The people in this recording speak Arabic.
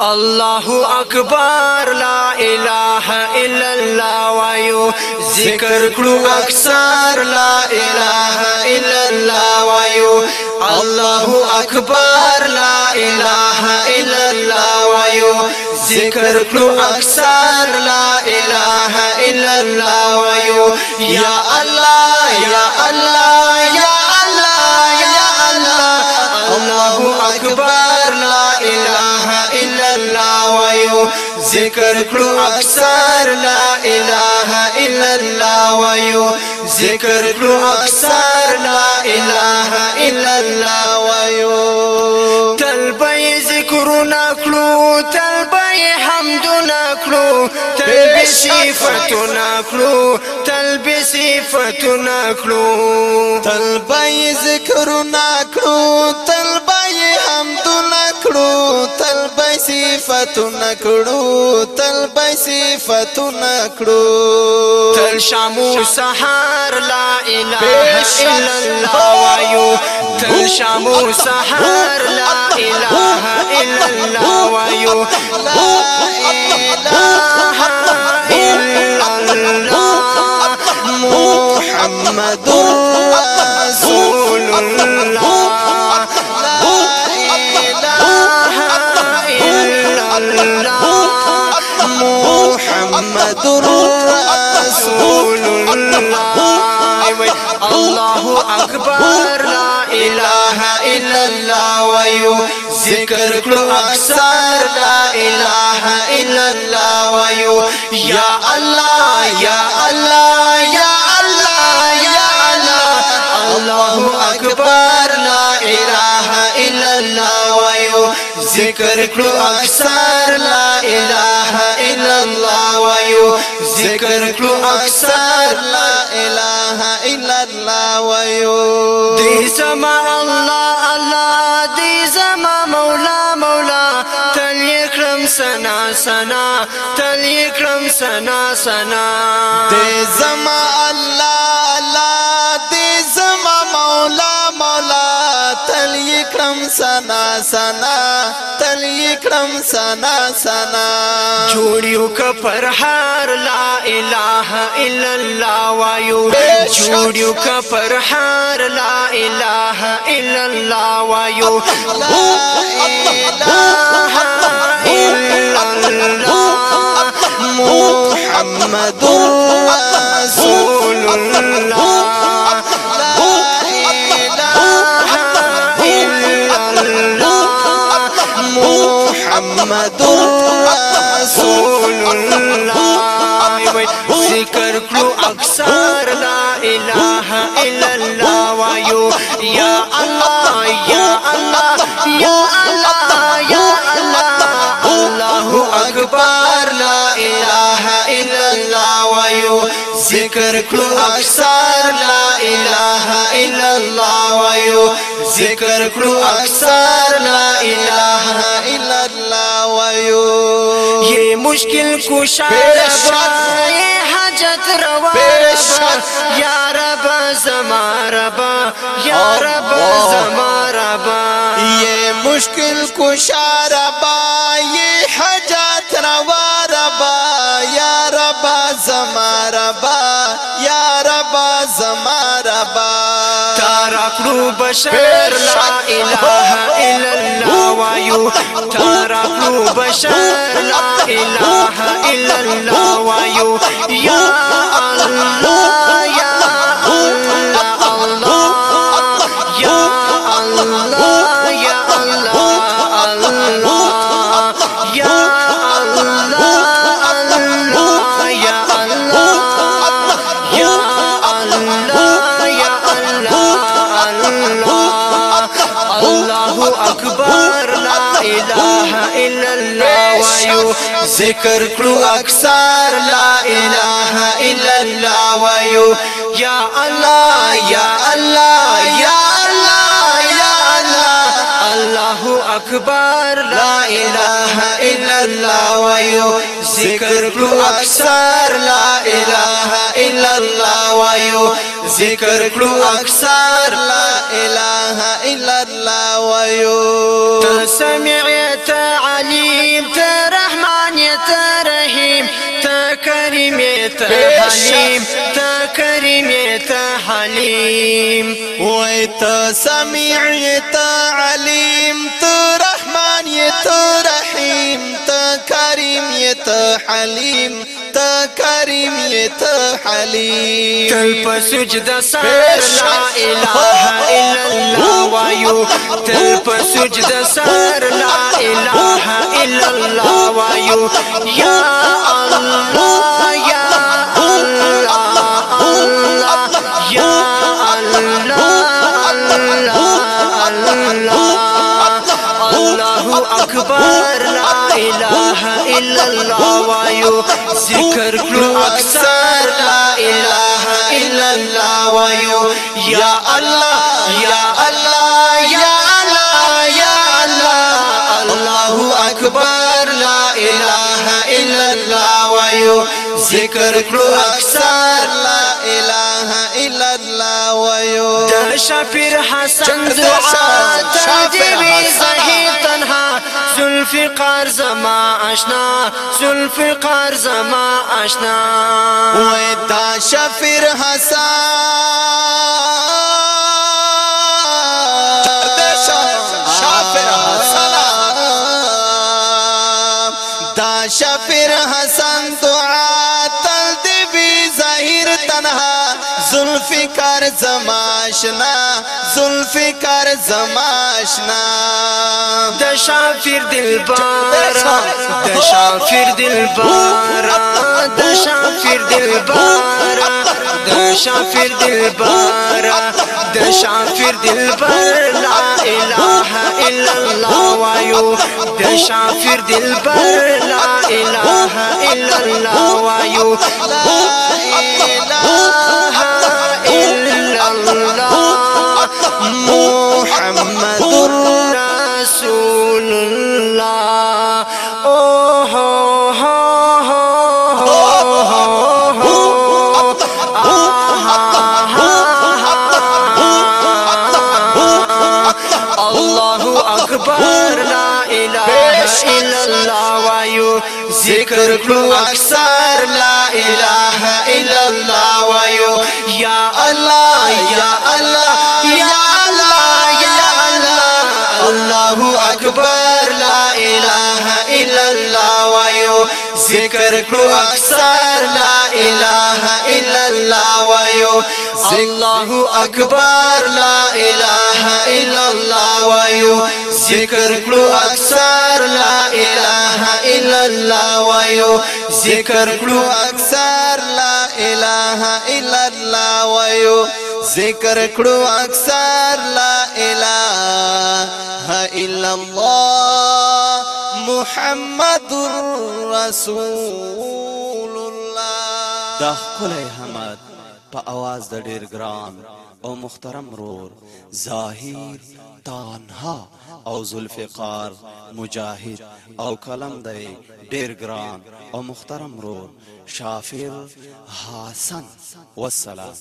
الله اکبر لا اله الا الله وایو ذکر کړو اکثر لا اله الا الله وایو الله اکبر لا اله الا الله وایو ذکر کړو اکثر لا اله الا الله وایو یا الله یا الله یا ذکر کړو اکثر لا اله الا الله ويو ذکر کړو اکثر لا اله الا الله ويو تلبي ذکرنا کړو تلبي حمدنا کړو. تلبي صفاتنا کړو تلبي صفاتنا کړو. تلبي ذکرنا کړو تلبي حمدنا کړو تلبي صفاتونه کړو تل به صفاتونه کړو تل شامو سحر لا اله الا الله وایو تل شامو سحر لا اله الا الله وایو لا اله الا الله محمد رسول الله محمد رسول الله الله أكبر لا إله إلا الله ويو ذكر كل أكثر لا إله إلا الله ويو يا الله يا الله يا ذکر کړو اکثر لا اله الا الله وایو. ذکر کړو اکثر لا اله الا الله وایو. دې سما الله الله دې سما مولا مولا. تل کرم سنا سنا. تل کرم سنا سنا. دې سما الله يكرم سنا سنا تل يكرم سنا سنا جوړیو ک پرهار لا اله الا الله وایو جوړیو ک پرهار لا اله الا الله وایو الا الله محمد رسول الله. ذکر کړو اکثر لا إله إلا الله. وایو یا الله یا الله یا الله یا الله. الله اکبر لا إله إلا الله. وایو ذکر کړو اکثر لا إله إلا الله وایو ذکر کړو اکثر لا إله إلا الله وایو یہ مشکل کشا حاجت روا یا رب زما ربا یا رب زما ربا. یہ مشکل کشا ربا یہ حاجت روا ربا. یا رب زما یا رب زما کړو بشر لا إله إلا الله تارا کړو بشر لا إله إلا الله وایو یا الله الله الله ذکر کړو اکثر لا اله الا الله وایو یا الله یا الله یا الله یا الله. الله اکبر لا اله الا الله وایو ذکر کړو اکثر لا اله الا الله وایو ذکر کړو اکثر لا اله الا الله ويو سمعت حلیم ته کریم ته حلیم وای ته سمیع ته علیم ته رحمان ته رحیم ته کریم ته حلیم ته کریم ته حلیم. تل په سجده سر لا اله الا الله وایو. تل په سجده سر لا اله الا الله وایو. یا الله یا الله الله الله اکبر لا اله الا الله وایو ذکر کړو اکثر لا اله الا الله وایو یا الله یا الله یا الله یا الله الله اکبر لا اله الا الله وایو ذکر کړو اکثر لا اله الا الله وایو د شفیر حسن دعا تدبی زهی تنها. ذوالفقار زما آشنا ذوالفقار زما آشنا. وای دا شفیر حسن. شافر حسن. دا شفیر حسن ذوالفقار زماشنا ذوالفقار زماشنا۔ د شافیر دلبارا د شافیر دلبارا د شافیر دلبارا د شافیر دلبارا د شافیر دلبر لا اله الا الله وایو۔ د شافیر دلبر لا اله الا الله وایو۔ لا اله الا الله وایو ذکر کړو اکثر لا اله الا الله وایو یا الله یا الله یا الله یا الله الله اکبر لا اله الا الله وایو ذکر کړو اکثر لا الا الله وایو الله اکبر لا إله إلا الله وایو ذکر کړو اکثر لا إله إلا الله وایو ذکر کړو اکثر لا إله إلا الله وایو ذکر کړو اکثر لا إله إلا الله. محمد رسول دا خپل حمد په आवाज د ډیر ګران او محترم رور ظاهر تانها او ذوالفقار مجاهد او کلم دی ډیر ګران او محترم رور شافر حسن والسلام